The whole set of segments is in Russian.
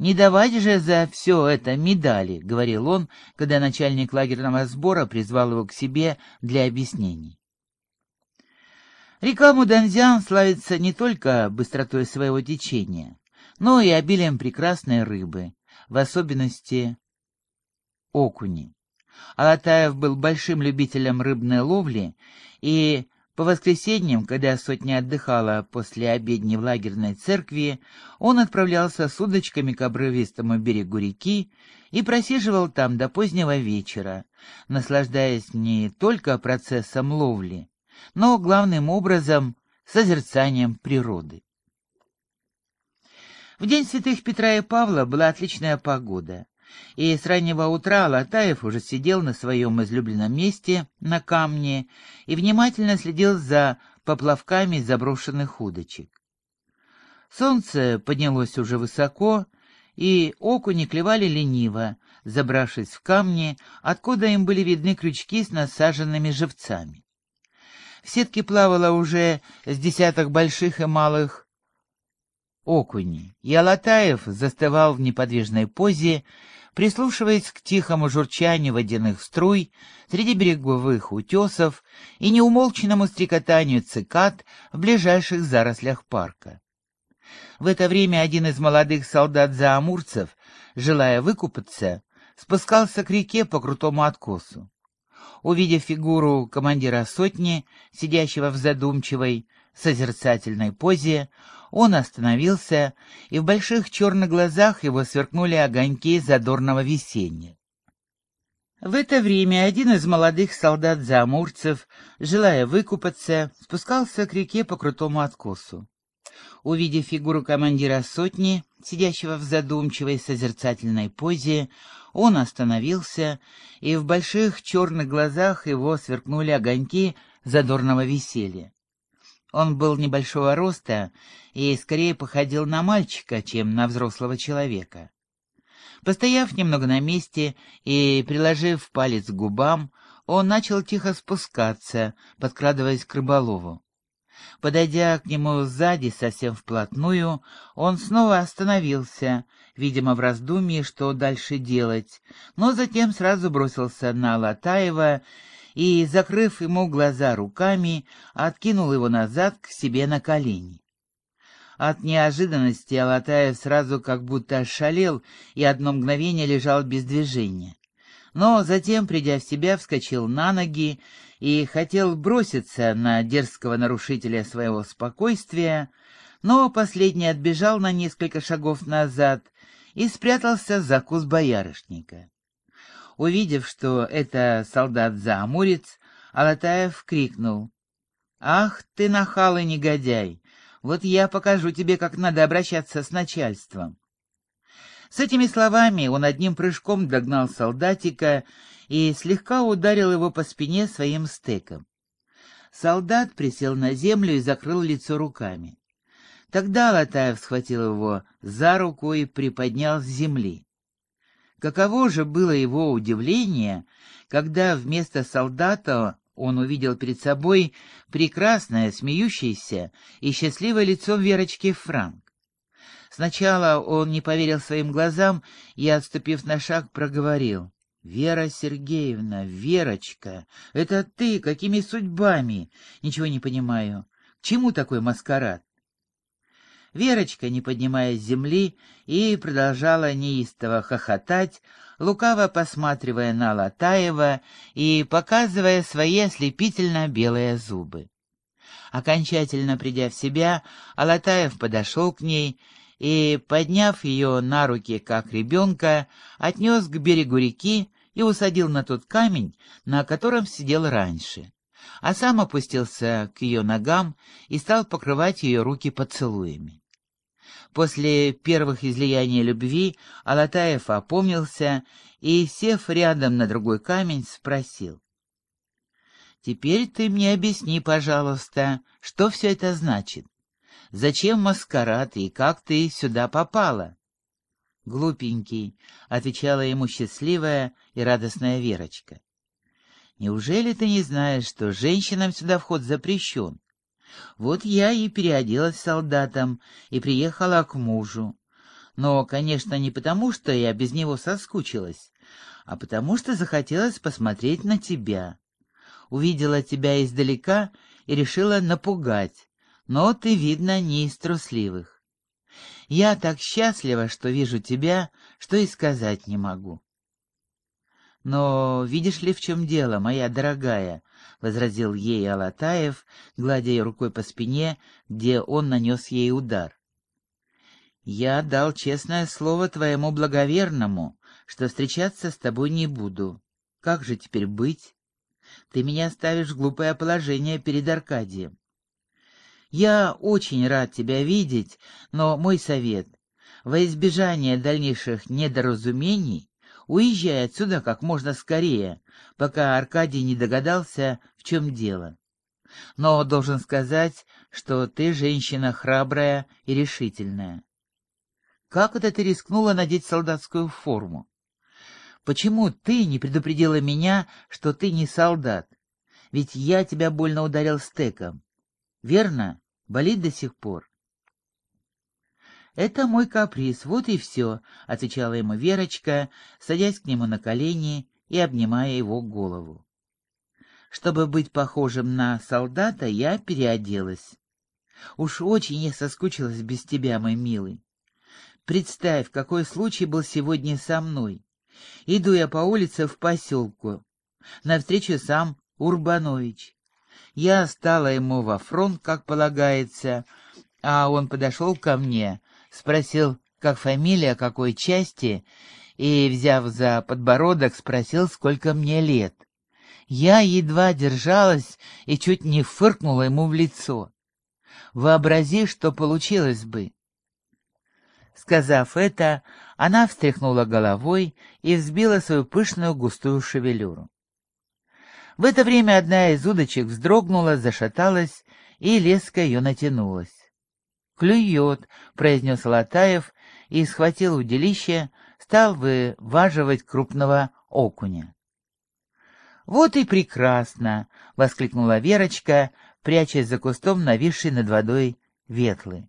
«Не давать же за все это медали», — говорил он, когда начальник лагерного сбора призвал его к себе для объяснений. Река Муданзян славится не только быстротой своего течения, но и обилием прекрасной рыбы, в особенности окуни. Алатаев был большим любителем рыбной ловли, и по воскресеньям, когда сотня отдыхала после обедни в лагерной церкви, он отправлялся с удочками к обрывистому берегу реки и просиживал там до позднего вечера, наслаждаясь не только процессом ловли, но главным образом созерцанием природы. В день святых Петра и Павла была отличная погода и с раннего утра Латаев уже сидел на своем излюбленном месте, на камне, и внимательно следил за поплавками заброшенных удочек. Солнце поднялось уже высоко, и окуни клевали лениво, забравшись в камни, откуда им были видны крючки с насаженными живцами. В сетке плавало уже с десяток больших и малых окуней, и Алатаев застывал в неподвижной позе, прислушиваясь к тихому журчанию водяных струй среди береговых утесов и неумолчному стрекотанию цикад в ближайших зарослях парка. В это время один из молодых солдат-заамурцев, желая выкупаться, спускался к реке по крутому откосу. Увидев фигуру командира сотни, сидящего в задумчивой, созерцательной позе, он остановился, и в больших черных глазах его сверкнули огоньки задорного весенния. В это время один из молодых солдат-заамурцев, желая выкупаться, спускался к реке по крутому откосу. Увидев фигуру командира сотни, сидящего в задумчивой созерцательной позе, он остановился, и в больших черных глазах его сверкнули огоньки задорного веселья. Он был небольшого роста и скорее походил на мальчика, чем на взрослого человека. Постояв немного на месте и приложив палец к губам, он начал тихо спускаться, подкрадываясь к рыболову. Подойдя к нему сзади совсем вплотную, он снова остановился, видимо, в раздумье, что дальше делать, но затем сразу бросился на Латаева и, закрыв ему глаза руками, откинул его назад к себе на колени. От неожиданности Алатаев сразу как будто ошалел и одно мгновение лежал без движения. Но затем, придя в себя, вскочил на ноги и хотел броситься на дерзкого нарушителя своего спокойствия, но последний отбежал на несколько шагов назад и спрятался за куст боярышника. Увидев, что это солдат-заамурец, Алатаев крикнул. «Ах ты, нахал и негодяй! Вот я покажу тебе, как надо обращаться с начальством!» С этими словами он одним прыжком догнал солдатика и слегка ударил его по спине своим стеком. Солдат присел на землю и закрыл лицо руками. Тогда Латаев схватил его за руку и приподнял с земли. Каково же было его удивление, когда вместо солдата он увидел перед собой прекрасное, смеющееся и счастливое лицо Верочки Франк. Сначала он не поверил своим глазам и, отступив на шаг, проговорил. «Вера Сергеевна, Верочка, это ты? Какими судьбами? Ничего не понимаю. К чему такой маскарад?» Верочка, не поднимая земли, и продолжала неистово хохотать, лукаво посматривая на Латаева и показывая свои ослепительно белые зубы. Окончательно придя в себя, Алатаев подошел к ней и, подняв ее на руки, как ребенка, отнес к берегу реки и усадил на тот камень, на котором сидел раньше, а сам опустился к ее ногам и стал покрывать ее руки поцелуями. После первых излияний любви Алатаев опомнился и, сев рядом на другой камень, спросил. «Теперь ты мне объясни, пожалуйста, что все это значит? Зачем маскарад и как ты сюда попала?» «Глупенький», — отвечала ему счастливая и радостная Верочка. «Неужели ты не знаешь, что женщинам сюда вход запрещен? Вот я и переоделась солдатом и приехала к мужу. Но, конечно, не потому, что я без него соскучилась, а потому что захотелось посмотреть на тебя. Увидела тебя издалека и решила напугать, но ты, видно, не из трусливых. Я так счастлива, что вижу тебя, что и сказать не могу. «Но видишь ли, в чем дело, моя дорогая?» — возразил ей Алатаев, гладя ее рукой по спине, где он нанес ей удар. «Я дал честное слово твоему благоверному, что встречаться с тобой не буду. Как же теперь быть? Ты меня ставишь в глупое положение перед Аркадием. Я очень рад тебя видеть, но мой совет — во избежание дальнейших недоразумений Уезжай отсюда как можно скорее, пока Аркадий не догадался, в чем дело. Но должен сказать, что ты женщина храбрая и решительная. Как это ты рискнула надеть солдатскую форму? Почему ты не предупредила меня, что ты не солдат? Ведь я тебя больно ударил стеком. Верно? Болит до сих пор? «Это мой каприз, вот и все», — отвечала ему Верочка, садясь к нему на колени и обнимая его голову. Чтобы быть похожим на солдата, я переоделась. Уж очень я соскучилась без тебя, мой милый. Представь, какой случай был сегодня со мной. Иду я по улице в поселку. Навстречу сам Урбанович. Я стала ему во фронт, как полагается, а он подошел ко мне, спросил, как фамилия, какой части, и, взяв за подбородок, спросил, сколько мне лет. Я едва держалась и чуть не фыркнула ему в лицо. Вообрази, что получилось бы. Сказав это, она встряхнула головой и взбила свою пышную густую шевелюру. В это время одна из удочек вздрогнула, зашаталась, и леска ее натянулась. «Клюет», — произнес Латаев и схватил удилище, стал вываживать крупного окуня. «Вот и прекрасно!» — воскликнула Верочка, прячась за кустом нависшей над водой ветлы.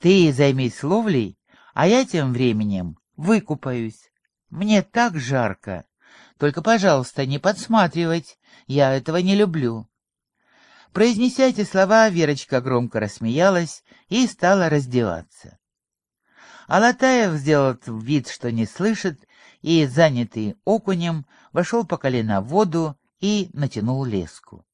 «Ты займись ловлей, а я тем временем выкупаюсь. Мне так жарко. Только, пожалуйста, не подсматривать, я этого не люблю». Произнеся эти слова, Верочка громко рассмеялась и стала раздеваться. Алатаев сделал вид, что не слышит, и, занятый окунем, вошел по колено в воду и натянул леску.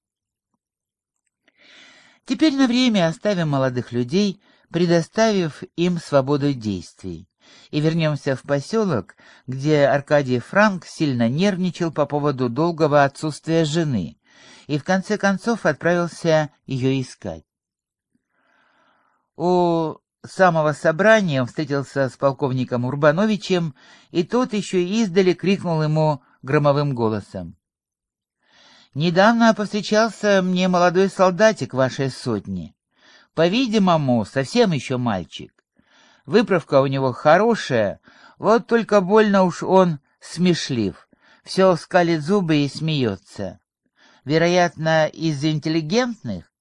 Теперь на время оставим молодых людей, предоставив им свободу действий, и вернемся в поселок, где Аркадий Франк сильно нервничал по поводу долгого отсутствия жены, и в конце концов отправился ее искать. У самого собрания он встретился с полковником Урбановичем, и тот еще издали крикнул ему громовым голосом. «Недавно повстречался мне молодой солдатик вашей сотни. По-видимому, совсем еще мальчик. Выправка у него хорошая, вот только больно уж он смешлив, все скалит зубы и смеется вероятно, из интеллигентных?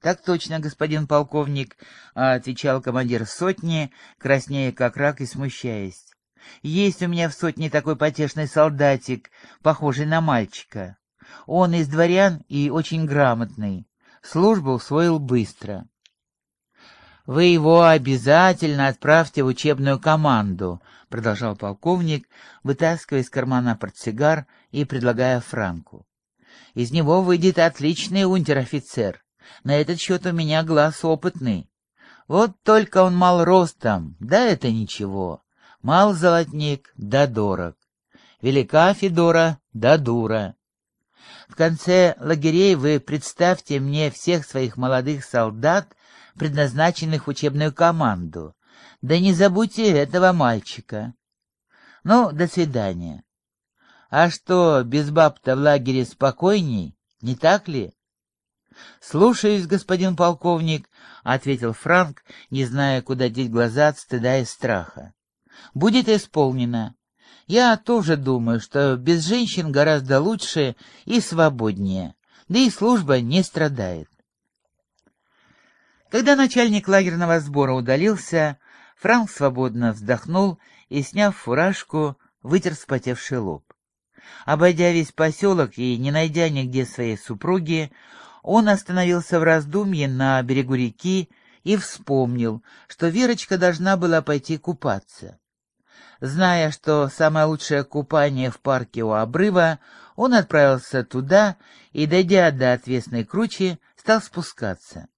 Так точно, господин полковник, отвечал командир сотни, краснея как рак и смущаясь. Есть у меня в сотне такой потешный солдатик, похожий на мальчика. Он из дворян и очень грамотный. Службу усвоил быстро. «Вы его обязательно отправьте в учебную команду», — продолжал полковник, вытаскивая из кармана портсигар и предлагая Франку. Из него выйдет отличный унтер-офицер. На этот счет у меня глаз опытный. Вот только он мал ростом, да это ничего. Мал золотник, да дорог. Велика Федора, да дура. В конце лагерей вы представьте мне всех своих молодых солдат, предназначенных в учебную команду. Да не забудьте этого мальчика. Ну, до свидания. А что, без баб-то в лагере спокойней, не так ли? «Слушаюсь, господин полковник», — ответил Франк, не зная, куда деть глаза от стыда и страха. «Будет исполнено. Я тоже думаю, что без женщин гораздо лучше и свободнее, да и служба не страдает». Когда начальник лагерного сбора удалился, Франк свободно вздохнул и, сняв фуражку, вытер вспотевший лоб. Обойдя весь поселок и не найдя нигде своей супруги, он остановился в раздумье на берегу реки и вспомнил, что Верочка должна была пойти купаться. Зная, что самое лучшее купание в парке у обрыва, он отправился туда и, дойдя до отвесной кручи, стал спускаться.